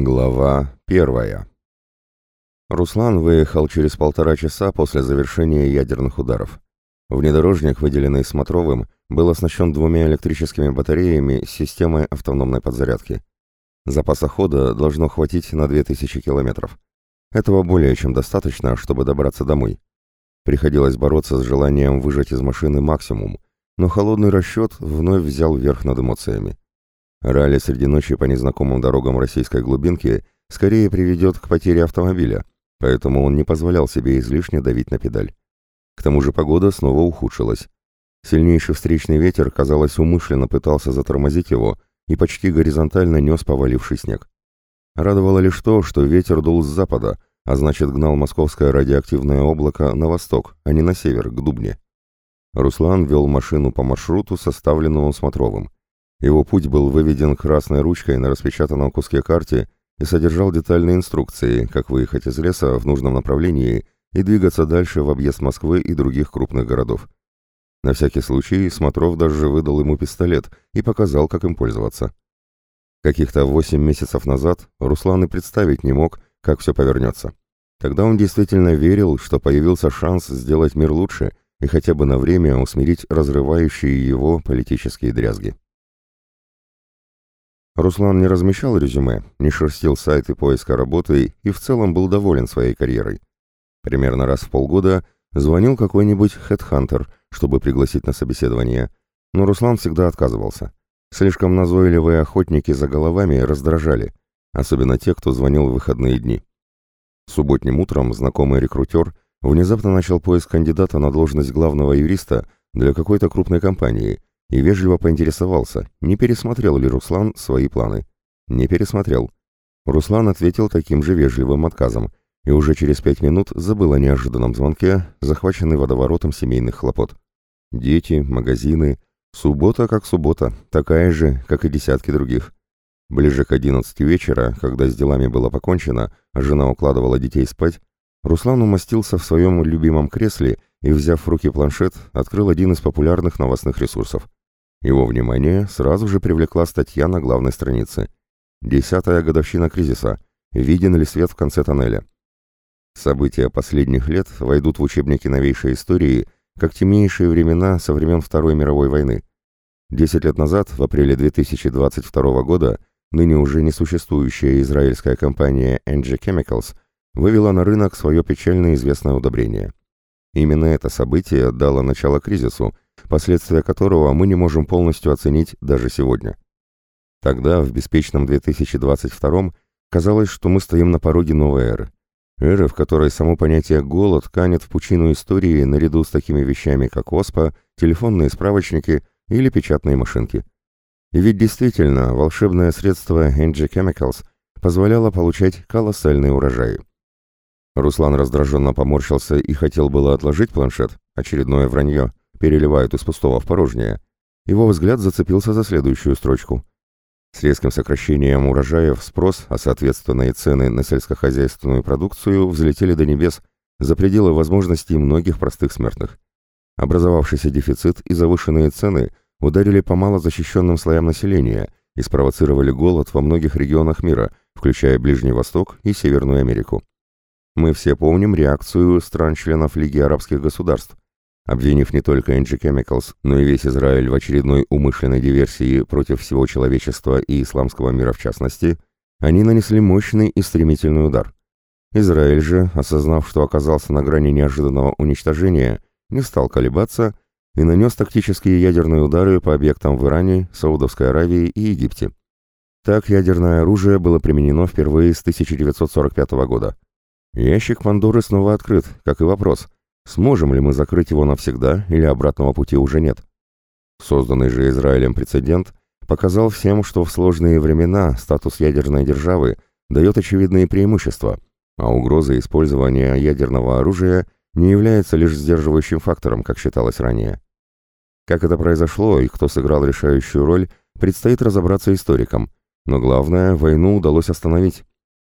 Глава первая. Руслан выехал через полтора часа после завершения ядерных ударов. Внедорожник, выделенный Смотровым, был оснащен двумя электрическими батареями с системой автономной подзарядки. Запаса хода должно хватить на 2000 километров. Этого более чем достаточно, чтобы добраться домой. Приходилось бороться с желанием выжать из машины максимум, но холодный расчет вновь взял верх над эмоциями. Ралли среди ночи по незнакомым дорогам российской глубинки скорее приведет к потере автомобиля, поэтому он не позволял себе излишне давить на педаль. К тому же погода снова ухудшилась. Сильнейший встречный ветер, казалось, умышленно пытался затормозить его и почти горизонтально нес поваливший снег. Радовало лишь то, что ветер дул с запада, а значит гнал московское радиоактивное облако на восток, а не на север, к Дубне. Руслан вел машину по маршруту, составленному Смотровым. Его путь был выведен красной ручкой на распечатанном куске карте и содержал детальные инструкции, как выехать из леса в нужном направлении и двигаться дальше в объезд Москвы и других крупных городов. На всякий случай Смотров даже выдал ему пистолет и показал, как им пользоваться. Каких-то восемь месяцев назад Руслан и представить не мог, как все повернется. Тогда он действительно верил, что появился шанс сделать мир лучше и хотя бы на время усмирить разрывающие его политические дрязги. Руслан не размещал резюме, не шерстил сайты поиска работы и в целом был доволен своей карьерой. Примерно раз в полгода звонил какой-нибудь хедхантер, чтобы пригласить на собеседование, но Руслан всегда отказывался. Слишком назойливые охотники за головами раздражали, особенно те, кто звонил в выходные дни. Субботним утром знакомый рекрутер внезапно начал поиск кандидата на должность главного юриста для какой-то крупной компании, и вежливо поинтересовался, не пересмотрел ли Руслан свои планы. Не пересмотрел. Руслан ответил таким же вежливым отказом, и уже через пять минут забыл о неожиданном звонке, захваченный водоворотом семейных хлопот. Дети, магазины, суббота как суббота, такая же, как и десятки других. Ближе к одиннадцати вечера, когда с делами было покончено, а жена укладывала детей спать, Руслан умостился в своем любимом кресле и, взяв в руки планшет, открыл один из популярных новостных ресурсов. Его внимание сразу же привлекла статья на главной странице. «Десятая годовщина кризиса. Виден ли свет в конце тоннеля?» События последних лет войдут в учебники новейшей истории как темнейшие времена со времен Второй мировой войны. Десять лет назад, в апреле 2022 года, ныне уже несуществующая израильская компания NG Chemicals вывела на рынок свое печально известное удобрение. Именно это событие дало начало кризису, последствия которого мы не можем полностью оценить даже сегодня. Тогда, в беспечном 2022 казалось, что мы стоим на пороге новой эры. Эры, в которой само понятие «голод» канет в пучину истории наряду с такими вещами, как ОСПА, телефонные справочники или печатные машинки. И ведь действительно, волшебное средство NG Chemicals позволяло получать колоссальные урожаи. Руслан раздраженно поморщился и хотел было отложить планшет, очередное вранье переливают из пустого в порожнее. Его взгляд зацепился за следующую строчку. С резким сокращением урожаев спрос, а соответственно и цены на сельскохозяйственную продукцию взлетели до небес за пределы возможностей многих простых смертных. Образовавшийся дефицит и завышенные цены ударили по малозащищенным слоям населения и спровоцировали голод во многих регионах мира, включая Ближний Восток и Северную Америку. Мы все помним реакцию стран-членов Лиги арабских государств, обвинив не только NG Chemicals, но и весь Израиль в очередной умышленной диверсии против всего человечества и исламского мира в частности, они нанесли мощный и стремительный удар. Израиль же, осознав, что оказался на грани неожиданного уничтожения, не стал колебаться и нанес тактические ядерные удары по объектам в Иране, Саудовской Аравии и Египте. Так ядерное оружие было применено впервые с 1945 года. Ящик Пандоры снова открыт, как и вопрос – Сможем ли мы закрыть его навсегда или обратного пути уже нет? Созданный же Израилем прецедент показал всем, что в сложные времена статус ядерной державы дает очевидные преимущества, а угроза использования ядерного оружия не является лишь сдерживающим фактором, как считалось ранее. Как это произошло и кто сыграл решающую роль, предстоит разобраться историкам, но главное, войну удалось остановить.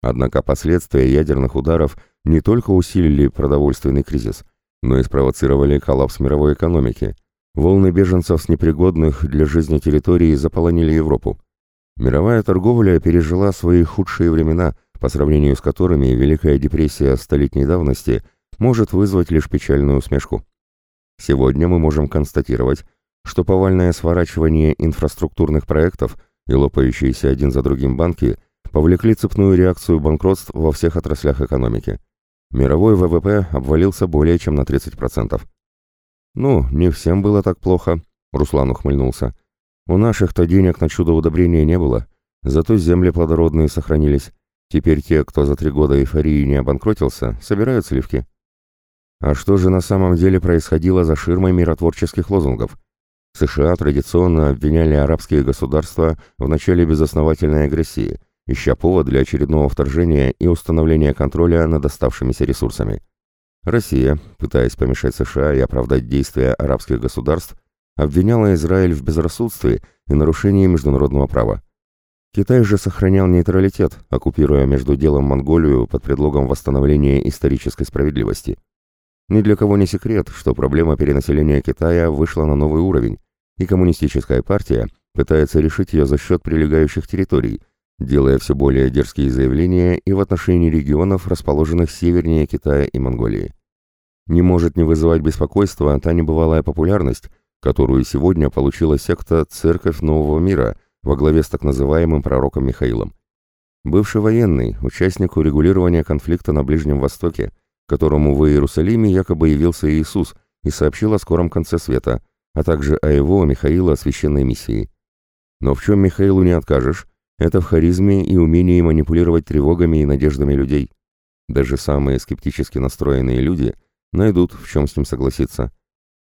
Однако последствия ядерных ударов не только усилили продовольственный кризис, но и спровоцировали коллапс мировой экономики. Волны беженцев с непригодных для жизни территорий заполонили Европу. Мировая торговля пережила свои худшие времена, по сравнению с которыми Великая депрессия столетней давности может вызвать лишь печальную усмешку. Сегодня мы можем констатировать, что повальное сворачивание инфраструктурных проектов и лопающиеся один за другим банки повлекли цепную реакцию банкротств во всех отраслях экономики. Мировой ВВП обвалился более чем на 30%. «Ну, не всем было так плохо», — Руслан ухмыльнулся. У наших-то денег на чудо-удобрения не было, зато земли плодородные сохранились. Теперь те, кто за три года эйфории не обанкротился, собирают сливки. А что же на самом деле происходило за ширмой миротворческих лозунгов? США традиционно обвиняли арабские государства в начале безосновательной агрессии, ища повод для очередного вторжения и установления контроля над оставшимися ресурсами. Россия, пытаясь помешать США и оправдать действия арабских государств, обвиняла Израиль в безрассудстве и нарушении международного права. Китай же сохранял нейтралитет, оккупируя между делом Монголию под предлогом восстановления исторической справедливости. Ни для кого не секрет, что проблема перенаселения Китая вышла на новый уровень, и коммунистическая партия пытается решить ее за счет прилегающих территорий, делая все более дерзкие заявления и в отношении регионов, расположенных севернее Китая и Монголии. Не может не вызывать беспокойства та небывалая популярность, которую сегодня получила секта «Церковь Нового Мира» во главе с так называемым пророком Михаилом. Бывший военный, участник урегулирования конфликта на Ближнем Востоке, которому в Иерусалиме якобы явился Иисус и сообщил о скором конце света, а также о его, Михаила, священной миссии. Но в чем Михаилу не откажешь, это в харизме и умении манипулировать тревогами и надеждами людей. Даже самые скептически настроенные люди найдут, в чем с ним согласиться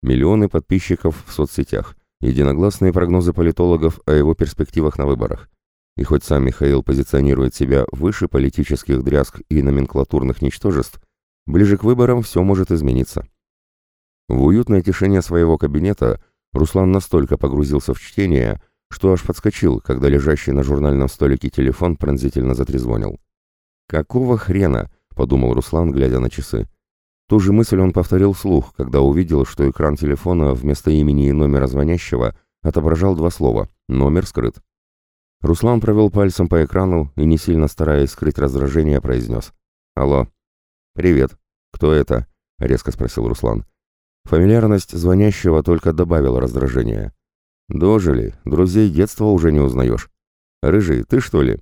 миллионы подписчиков в соцсетях, единогласные прогнозы политологов о его перспективах на выборах. И хоть сам Михаил позиционирует себя выше политических дрязг и номенклатурных ничтожеств, ближе к выборам все может измениться. В уютное тишине своего кабинета Руслан настолько погрузился в чтение, что аж подскочил, когда лежащий на журнальном столике телефон пронзительно затрезвонил. «Какого хрена?» — подумал Руслан, глядя на часы. Ту же мысль он повторил вслух, когда увидел, что экран телефона вместо имени и номера звонящего отображал два слова «номер скрыт». Руслан провел пальцем по экрану и, не сильно стараясь скрыть раздражение, произнес «Алло». «Привет. Кто это?» — резко спросил Руслан. Фамильярность звонящего только добавила раздражения. «Дожили. Друзей детства уже не узнаешь. Рыжий, ты что ли?»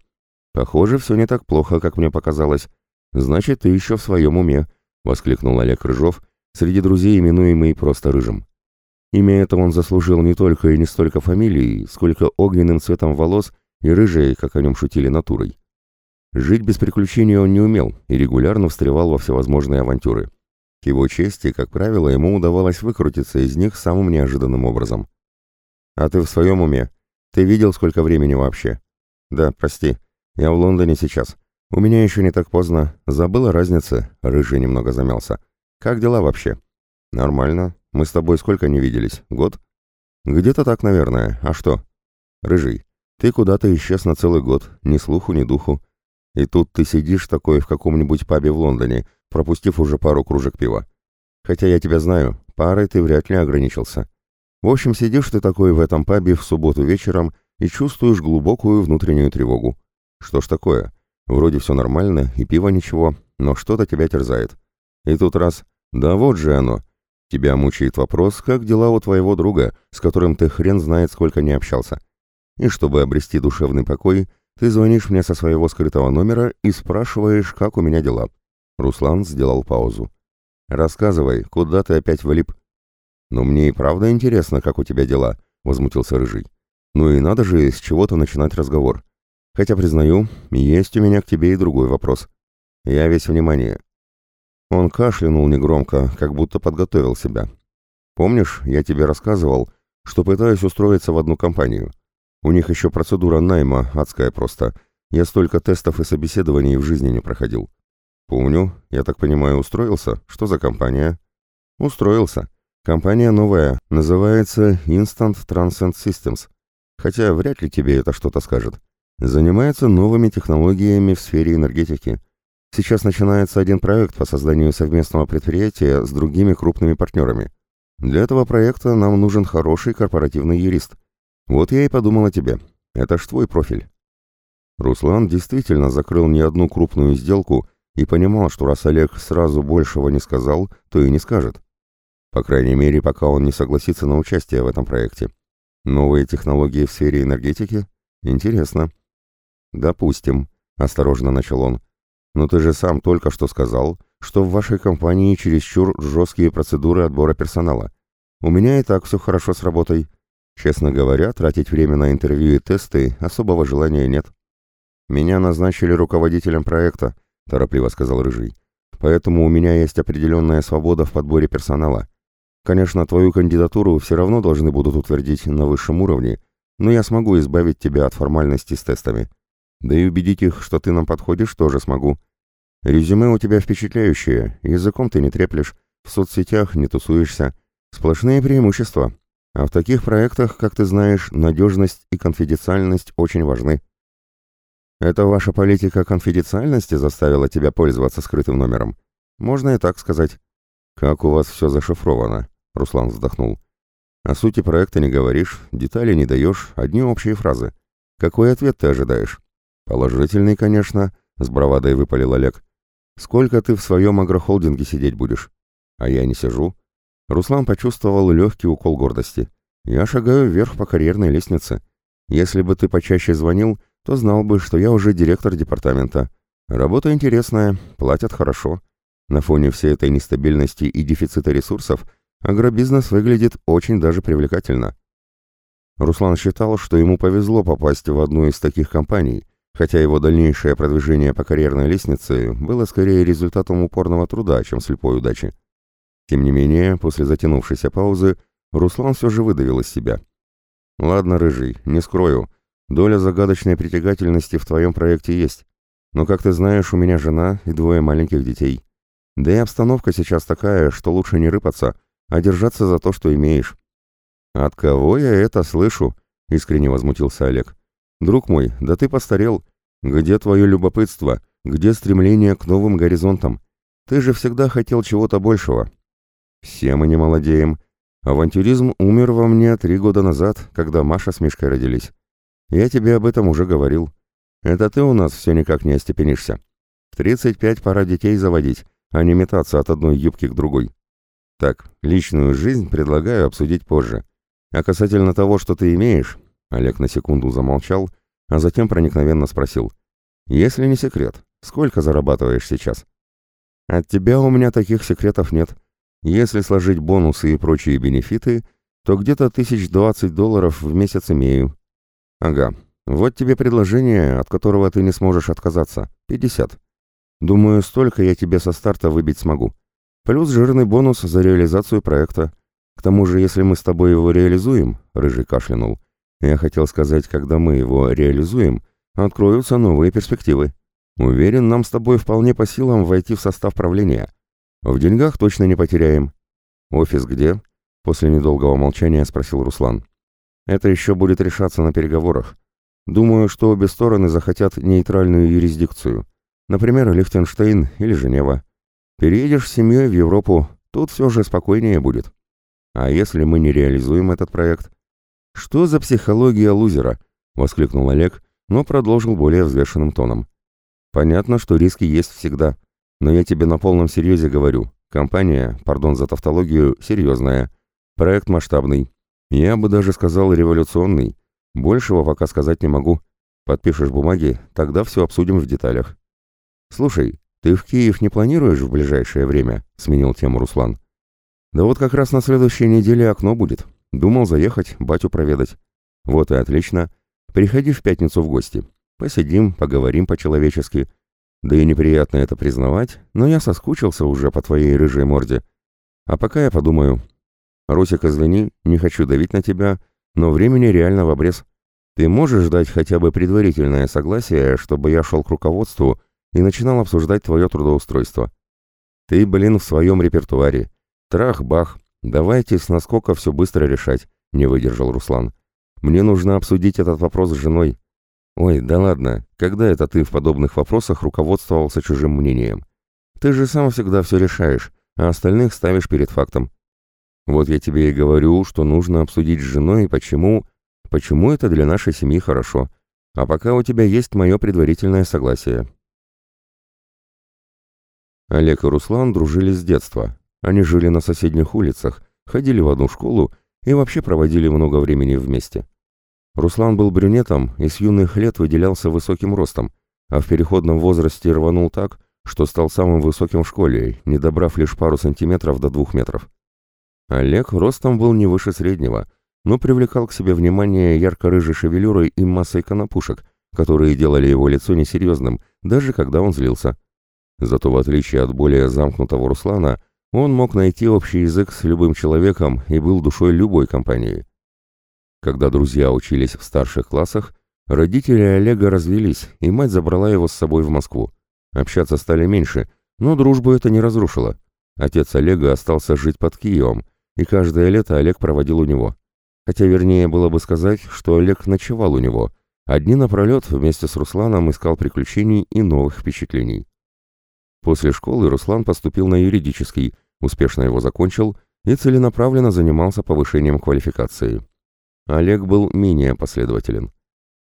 «Похоже, все не так плохо, как мне показалось. Значит, ты еще в своем уме», — воскликнул Олег Рыжов, среди друзей именуемый просто Рыжим. Имя это он заслужил не только и не столько фамилией, сколько огненным цветом волос и рыжей, как о нем шутили, натурой. Жить без приключений он не умел и регулярно встревал во всевозможные авантюры. К его чести, как правило, ему удавалось выкрутиться из них самым неожиданным образом. «А ты в своем уме? Ты видел, сколько времени вообще?» «Да, прости. Я в Лондоне сейчас. «У меня еще не так поздно. Забыла разницы?» — Рыжий немного замялся. «Как дела вообще?» «Нормально. Мы с тобой сколько не виделись? Год?» «Где-то так, наверное. А что?» «Рыжий, ты куда-то исчез на целый год. Ни слуху, ни духу. И тут ты сидишь такой в каком-нибудь пабе в Лондоне, пропустив уже пару кружек пива. Хотя я тебя знаю, парой ты вряд ли ограничился. В общем, сидишь ты такой в этом пабе в субботу вечером и чувствуешь глубокую внутреннюю тревогу. Что ж такое?» Вроде все нормально, и пива ничего, но что-то тебя терзает. И тут раз, да вот же оно. Тебя мучает вопрос, как дела у твоего друга, с которым ты хрен знает сколько не общался. И чтобы обрести душевный покой, ты звонишь мне со своего скрытого номера и спрашиваешь, как у меня дела. Руслан сделал паузу. «Рассказывай, куда ты опять влип?» «Но мне и правда интересно, как у тебя дела», — возмутился Рыжий. «Ну и надо же с чего-то начинать разговор. Хотя, признаю, есть у меня к тебе и другой вопрос. Я весь внимание. Он кашлянул негромко, как будто подготовил себя. Помнишь, я тебе рассказывал, что пытаюсь устроиться в одну компанию. У них еще процедура найма адская просто. Я столько тестов и собеседований в жизни не проходил. Помню, я так понимаю, устроился? Что за компания? Устроился. Компания новая, называется Instant Transcend Systems. Хотя вряд ли тебе это что-то скажет. Занимается новыми технологиями в сфере энергетики. Сейчас начинается один проект по созданию совместного предприятия с другими крупными партнерами. Для этого проекта нам нужен хороший корпоративный юрист. Вот я и подумал о тебе. Это ж твой профиль. Руслан действительно закрыл не одну крупную сделку и понимал, что раз Олег сразу большего не сказал, то и не скажет. По крайней мере, пока он не согласится на участие в этом проекте. Новые технологии в сфере энергетики? Интересно. Допустим, осторожно начал он. Но ты же сам только что сказал, что в вашей компании чересчур жесткие процедуры отбора персонала. У меня и так все хорошо с работой. Честно говоря, тратить время на интервью и тесты особого желания нет. Меня назначили руководителем проекта, торопливо сказал Рыжий. Поэтому у меня есть определенная свобода в подборе персонала. Конечно, твою кандидатуру все равно должны будут утвердить на высшем уровне, но я смогу избавить тебя от формальностей с тестами. Да и убедить их, что ты нам подходишь, тоже смогу. Резюме у тебя впечатляющее, языком ты не треплешь, в соцсетях не тусуешься. Сплошные преимущества. А в таких проектах, как ты знаешь, надежность и конфиденциальность очень важны. Это ваша политика конфиденциальности заставила тебя пользоваться скрытым номером? Можно и так сказать. Как у вас все зашифровано? Руслан вздохнул. О сути проекта не говоришь, детали не даешь, одни общие фразы. Какой ответ ты ожидаешь? Положительный, конечно, с бравадой выпалил Олег. Сколько ты в своем агрохолдинге сидеть будешь? А я не сижу. Руслан почувствовал легкий укол гордости. Я шагаю вверх по карьерной лестнице. Если бы ты почаще звонил, то знал бы, что я уже директор департамента. Работа интересная, платят хорошо. На фоне всей этой нестабильности и дефицита ресурсов агробизнес выглядит очень даже привлекательно. Руслан считал, что ему повезло попасть в одну из таких компаний, хотя его дальнейшее продвижение по карьерной лестнице было скорее результатом упорного труда, чем слепой удачи. Тем не менее, после затянувшейся паузы, Руслан все же выдавил из себя. «Ладно, Рыжий, не скрою, доля загадочной притягательности в твоем проекте есть, но, как ты знаешь, у меня жена и двое маленьких детей. Да и обстановка сейчас такая, что лучше не рыпаться, а держаться за то, что имеешь». «От кого я это слышу?» — искренне возмутился Олег. «Друг мой, да ты постарел. Где твое любопытство? Где стремление к новым горизонтам? Ты же всегда хотел чего-то большего». «Все мы не молодеем. Авантюризм умер во мне три года назад, когда Маша с Мишкой родились. Я тебе об этом уже говорил. Это ты у нас все никак не остепенишься. В 35 пора детей заводить, а не метаться от одной юбки к другой. Так, личную жизнь предлагаю обсудить позже. А касательно того, что ты имеешь, Олег на секунду замолчал, а затем проникновенно спросил. Если не секрет, сколько зарабатываешь сейчас? От тебя у меня таких секретов нет. Если сложить бонусы и прочие бенефиты, то где-то тысяч двадцать долларов в месяц имею. Ага, вот тебе предложение, от которого ты не сможешь отказаться. Пятьдесят. Думаю, столько я тебе со старта выбить смогу. Плюс жирный бонус за реализацию проекта. К тому же, если мы с тобой его реализуем, Рыжий кашлянул, я хотел сказать, когда мы его реализуем, откроются новые перспективы. Уверен, нам с тобой вполне по силам войти в состав правления. В деньгах точно не потеряем. Офис где? После недолгого молчания спросил Руслан. Это еще будет решаться на переговорах. Думаю, что обе стороны захотят нейтральную юрисдикцию. Например, Лихтенштейн или Женева. Переедешь с семьей в Европу, тут все же спокойнее будет. А если мы не реализуем этот проект? Что за психология лузера? Воскликнул Олег, но продолжил более взвешенным тоном. Понятно, что риски есть всегда. Но я тебе на полном серьезе говорю. Компания, пардон за тавтологию, серьезная. Проект масштабный. Я бы даже сказал революционный. Большего пока сказать не могу. Подпишешь бумаги, тогда все обсудим в деталях. Слушай, «Ты в Киев не планируешь в ближайшее время?» — сменил тему Руслан. «Да вот как раз на следующей неделе окно будет. Думал заехать, батю проведать». «Вот и отлично. Приходи в пятницу в гости. Посидим, поговорим по-человечески. Да и неприятно это признавать, но я соскучился уже по твоей рыжей морде. А пока я подумаю. Русик, извини, не хочу давить на тебя, но времени реально в обрез. Ты можешь дать хотя бы предварительное согласие, чтобы я шел к руководству и начинал обсуждать твое трудоустройство. Ты, блин, в своем репертуаре. Трах-бах, давайте с наскока все быстро решать, не выдержал Руслан. Мне нужно обсудить этот вопрос с женой. Ой, да ладно, когда это ты в подобных вопросах руководствовался чужим мнением? Ты же сам всегда все решаешь, а остальных ставишь перед фактом. Вот я тебе и говорю, что нужно обсудить с женой, почему... Почему это для нашей семьи хорошо. А пока у тебя есть мое предварительное согласие». Олег и Руслан дружили с детства. Они жили на соседних улицах, ходили в одну школу и вообще проводили много времени вместе. Руслан был брюнетом и с юных лет выделялся высоким ростом, а в переходном возрасте рванул так, что стал самым высоким в школе, не добрав лишь пару сантиметров до двух метров. Олег ростом был не выше среднего, но привлекал к себе внимание ярко-рыжей шевелюрой и массой конопушек, которые делали его лицо несерьезным, даже когда он злился. Зато в отличие от более замкнутого Руслана, он мог найти общий язык с любым человеком и был душой любой компании. Когда друзья учились в старших классах, родители Олега развелись, и мать забрала его с собой в Москву. Общаться стали меньше, но дружбу это не разрушило. Отец Олега остался жить под Киевом, и каждое лето Олег проводил у него. Хотя вернее было бы сказать, что Олег ночевал у него, а дни напролет вместе с Русланом искал приключений и новых впечатлений. После школы Руслан поступил на юридический, успешно его закончил и целенаправленно занимался повышением квалификации. Олег был менее последователен.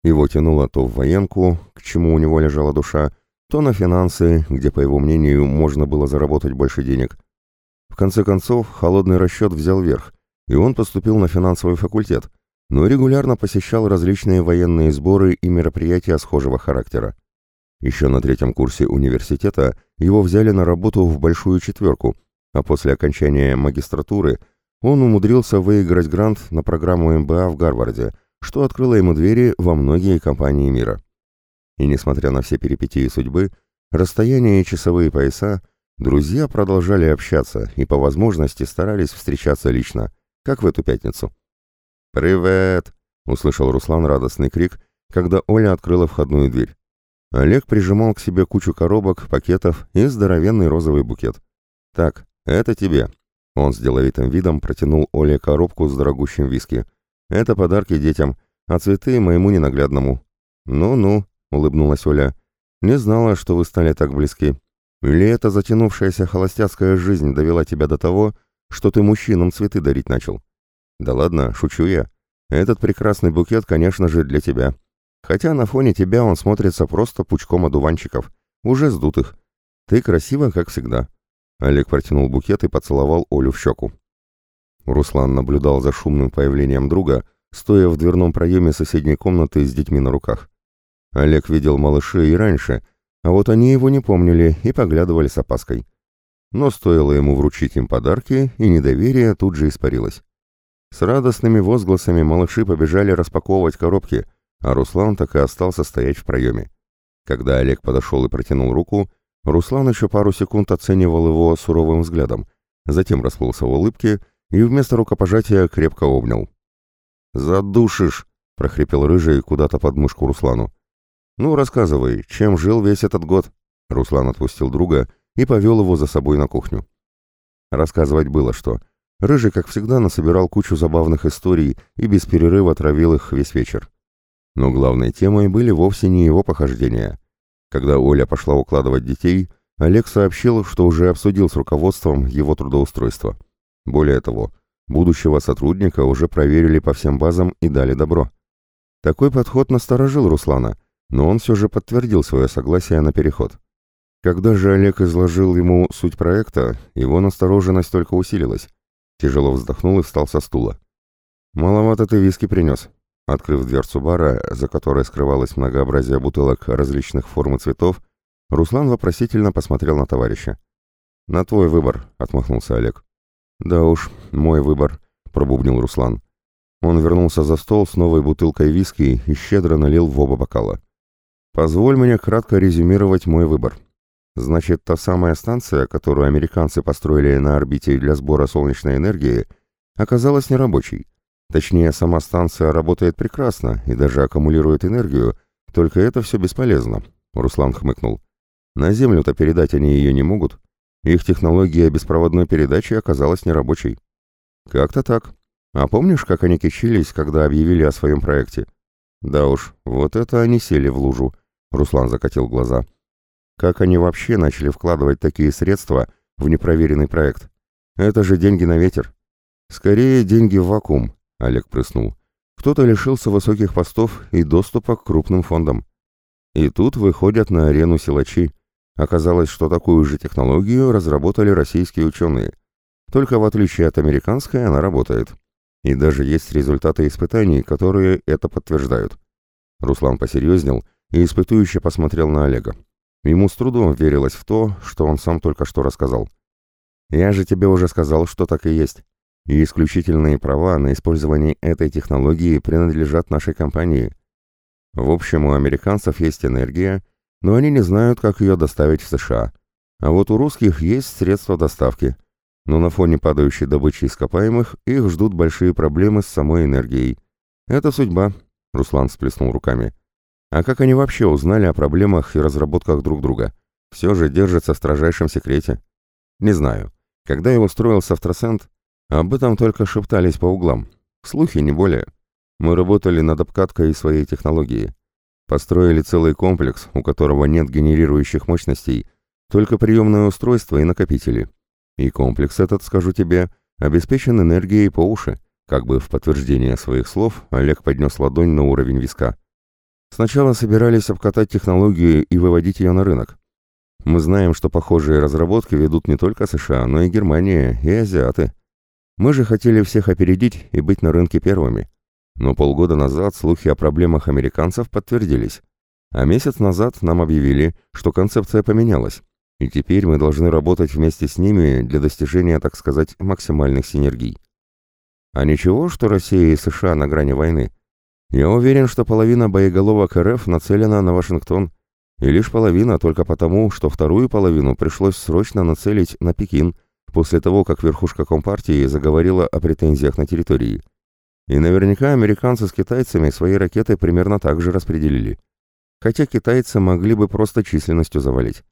Его тянуло то в военку, к чему у него лежала душа, то на финансы, где, по его мнению, можно было заработать больше денег. В конце концов, холодный расчет взял верх, и он поступил на финансовый факультет, но регулярно посещал различные военные сборы и мероприятия схожего характера. Еще на третьем курсе университета его взяли на работу в большую четверку, а после окончания магистратуры он умудрился выиграть грант на программу МБА в Гарварде, что открыло ему двери во многие компании мира. И несмотря на все перипетии судьбы, расстояние и часовые пояса, друзья продолжали общаться и по возможности старались встречаться лично, как в эту пятницу. «Привет!» — услышал Руслан радостный крик, когда Оля открыла входную дверь. Олег прижимал к себе кучу коробок, пакетов и здоровенный розовый букет. «Так, это тебе». Он с деловитым видом протянул Оле коробку с дорогущим виски. «Это подарки детям, а цветы моему ненаглядному». «Ну-ну», — улыбнулась Оля. «Не знала, что вы стали так близки. Или эта затянувшаяся холостяцкая жизнь довела тебя до того, что ты мужчинам цветы дарить начал?» «Да ладно, шучу я. Этот прекрасный букет, конечно же, для тебя. Хотя на фоне тебя он смотрится просто пучком одуванчиков, уже сдутых. Ты красива, как всегда». Олег протянул букет и поцеловал Олю в щеку. Руслан наблюдал за шумным появлением друга, стоя в дверном проеме соседней комнаты с детьми на руках. Олег видел малышей и раньше, а вот они его не помнили и поглядывали с опаской. Но стоило ему вручить им подарки, и недоверие тут же испарилось. С радостными возгласами малыши побежали распаковывать коробки, а Руслан так и остался стоять в проеме. Когда Олег подошел и протянул руку, Руслан еще пару секунд оценивал его суровым взглядом, затем расплылся в улыбке и вместо рукопожатия крепко обнял. «Задушишь!» — прохрипел Рыжий куда-то под мышку Руслану. «Ну, рассказывай, чем жил весь этот год?» Руслан отпустил друга и повел его за собой на кухню. Рассказывать было что. Рыжий, как всегда, насобирал кучу забавных историй и без перерыва травил их весь вечер. Но главной темой были вовсе не его похождения. Когда Оля пошла укладывать детей, Олег сообщил, что уже обсудил с руководством его трудоустройство. Более того, будущего сотрудника уже проверили по всем базам и дали добро. Такой подход насторожил Руслана, но он все же подтвердил свое согласие на переход. Когда же Олег изложил ему суть проекта, его настороженность только усилилась. Тяжело вздохнул и встал со стула. «Маловато ты виски принес. Открыв дверцу бара, за которой скрывалось многообразие бутылок различных форм и цветов, Руслан вопросительно посмотрел на товарища. «На твой выбор», — отмахнулся Олег. «Да уж, мой выбор», — пробубнил Руслан. Он вернулся за стол с новой бутылкой виски и щедро налил в оба бокала. «Позволь мне кратко резюмировать мой выбор. Значит, та самая станция, которую американцы построили на орбите для сбора солнечной энергии, оказалась нерабочей. Точнее, сама станция работает прекрасно и даже аккумулирует энергию, только это все бесполезно, Руслан хмыкнул. На Землю-то передать они ее не могут. Их технология беспроводной передачи оказалась нерабочей. Как-то так. А помнишь, как они кичились, когда объявили о своем проекте? Да уж, вот это они сели в лужу, Руслан закатил глаза. Как они вообще начали вкладывать такие средства в непроверенный проект? Это же деньги на ветер. Скорее, деньги в вакуум, Олег прыснул. кто-то лишился высоких постов и доступа к крупным фондам. И тут выходят на арену силачи. Оказалось, что такую же технологию разработали российские ученые. Только в отличие от американской она работает. И даже есть результаты испытаний, которые это подтверждают. Руслан посерьезнел и испытующе посмотрел на Олега. Ему с трудом верилось в то, что он сам только что рассказал. «Я же тебе уже сказал, что так и есть. И исключительные права на использование этой технологии принадлежат нашей компании. В общем, у американцев есть энергия, но они не знают, как ее доставить в США. А вот у русских есть средства доставки. Но на фоне падающей добычи ископаемых их ждут большие проблемы с самой энергией. Это судьба, Руслан всплеснул руками. А как они вообще узнали о проблемах и разработках друг друга? Все же держится в строжайшем секрете. Не знаю. Когда его строил Софтросент, об этом только шептались по углам. Слухи, не более. Мы работали над обкаткой своей технологии. Построили целый комплекс, у которого нет генерирующих мощностей, только приемное устройство и накопители. И комплекс этот, скажу тебе, обеспечен энергией по уши. Как бы в подтверждение своих слов Олег поднес ладонь на уровень виска. Сначала собирались обкатать технологию и выводить ее на рынок. Мы знаем, что похожие разработки ведут не только США, но и Германия, и азиаты. Мы же хотели всех опередить и быть на рынке первыми. Но полгода назад слухи о проблемах американцев подтвердились. А месяц назад нам объявили, что концепция поменялась, и теперь мы должны работать вместе с ними для достижения, так сказать, максимальных синергий. А ничего, что Россия и США на грани войны? Я уверен, что половина боеголовок РФ нацелена на Вашингтон, и лишь половина только потому, что вторую половину пришлось срочно нацелить на Пекин – после того, как верхушка Компартии заговорила о претензиях на территории. И наверняка американцы с китайцами свои ракеты примерно так же распределили. Хотя китайцы могли бы просто численностью завалить.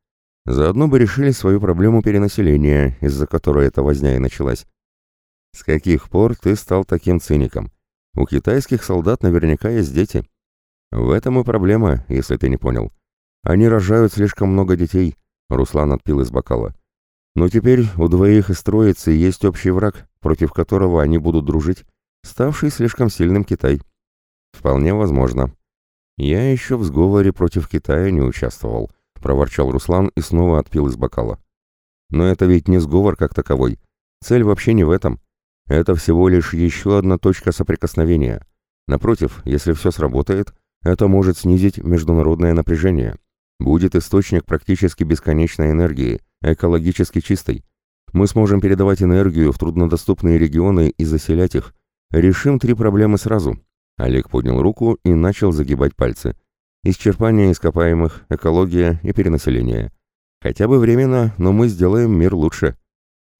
Заодно бы решили свою проблему перенаселения, из-за которой эта возня и началась. С каких пор ты стал таким циником? У китайских солдат наверняка есть дети. В этом и проблема, если ты не понял. Они рожают слишком много детей. Руслан отпил из бокала. Но теперь у двоих из троицы есть общий враг, против которого они будут дружить, ставший слишком сильным Китай. Вполне возможно. Я еще в сговоре против Китая не участвовал, проворчал Руслан и снова отпил из бокала. Но это ведь не сговор как таковой. Цель вообще не в этом. Это всего лишь еще одна точка соприкосновения. Напротив, если все сработает, это может снизить международное напряжение. Будет источник практически бесконечной энергии, экологически чистой. Мы сможем передавать энергию в труднодоступные регионы и заселять их. Решим три проблемы сразу. Олег поднял руку и начал загибать пальцы. Исчерпание ископаемых, экология и перенаселение. Хотя бы временно, но мы сделаем мир лучше.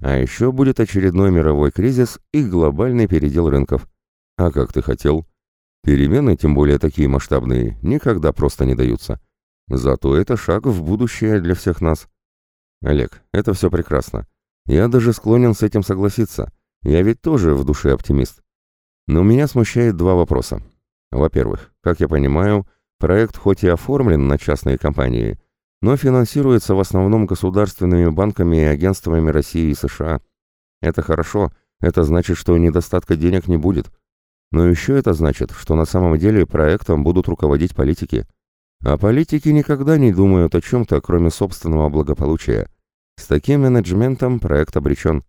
А еще будет очередной мировой кризис и глобальный передел рынков. А как ты хотел? Перемены, тем более такие масштабные, никогда просто не даются. Зато это шаг в будущее для всех нас. Олег, это все прекрасно. Я даже склонен с этим согласиться. Я ведь тоже в душе оптимист. Но меня смущает два вопроса. Во-первых, как я понимаю, проект хоть и оформлен на частные компании, но финансируется в основном государственными банками и агентствами России и США. Это хорошо, это значит, что недостатка денег не будет. Но еще это значит, что на самом деле проектом будут руководить политики – а политики никогда не думают о чем-то, кроме собственного благополучия. С таким менеджментом проект обречен.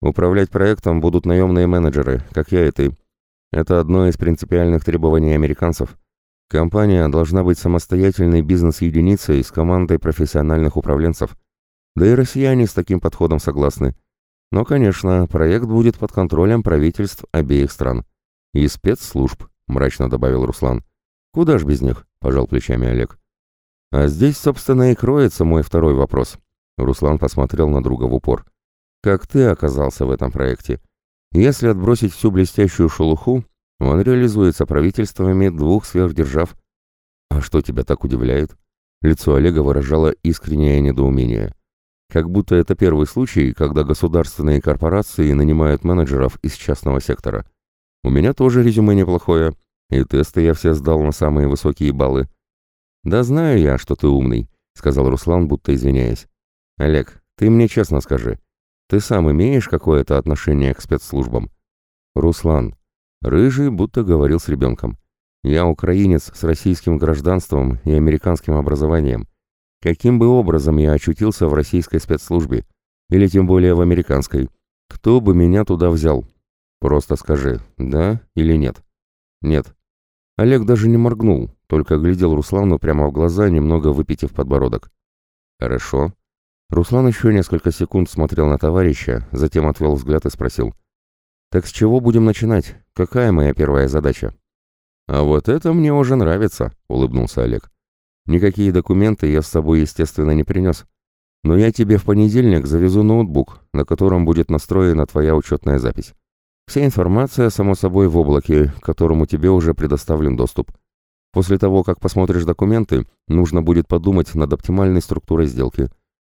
Управлять проектом будут наемные менеджеры, как я и ты. Это одно из принципиальных требований американцев. Компания должна быть самостоятельной бизнес-единицей с командой профессиональных управленцев. Да и россияне с таким подходом согласны. Но, конечно, проект будет под контролем правительств обеих стран. И спецслужб, мрачно добавил Руслан. Куда ж без них? пожал плечами Олег. А здесь, собственно, и кроется мой второй вопрос. Руслан посмотрел на друга в упор. Как ты оказался в этом проекте? Если отбросить всю блестящую шелуху, он реализуется правительствами двух сверхдержав. А что тебя так удивляет? Лицо Олега выражало искреннее недоумение. Как будто это первый случай, когда государственные корпорации нанимают менеджеров из частного сектора. У меня тоже резюме неплохое, и тесты я все сдал на самые высокие баллы. Да знаю я, что ты умный, сказал Руслан, будто извиняясь. Олег, ты мне честно скажи, ты сам имеешь какое-то отношение к спецслужбам? Руслан, Рыжий будто говорил с ребенком. «Я украинец с российским гражданством и американским образованием. Каким бы образом я очутился в российской спецслужбе? Или тем более в американской? Кто бы меня туда взял? Просто скажи, да или нет?» «Нет». Олег даже не моргнул, только глядел Руслану прямо в глаза, немного выпитив подбородок. «Хорошо». Руслан еще несколько секунд смотрел на товарища, затем отвел взгляд и спросил. «Так с чего будем начинать? Какая моя первая задача?» «А вот это мне уже нравится», — улыбнулся Олег. «Никакие документы я с собой, естественно, не принес. Но я тебе в понедельник завезу ноутбук, на котором будет настроена твоя учетная запись. Вся информация, само собой, в облаке, к которому тебе уже предоставлен доступ. После того, как посмотришь документы, нужно будет подумать над оптимальной структурой сделки.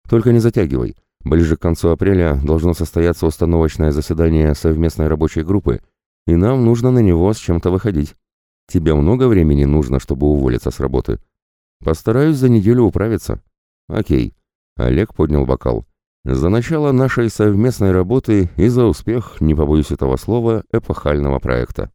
Только не затягивай. Ближе к концу апреля должно состояться установочное заседание совместной рабочей группы, и нам нужно на него с чем-то выходить. Тебе много времени нужно, чтобы уволиться с работы? Постараюсь за неделю управиться. Окей. Олег поднял бокал. За начало нашей совместной работы и за успех, не побоюсь этого слова, эпохального проекта.